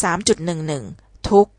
สามจุดหนึ่งหนึ่งทุกข์